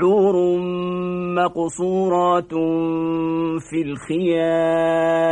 حور مقصورات في الخيام.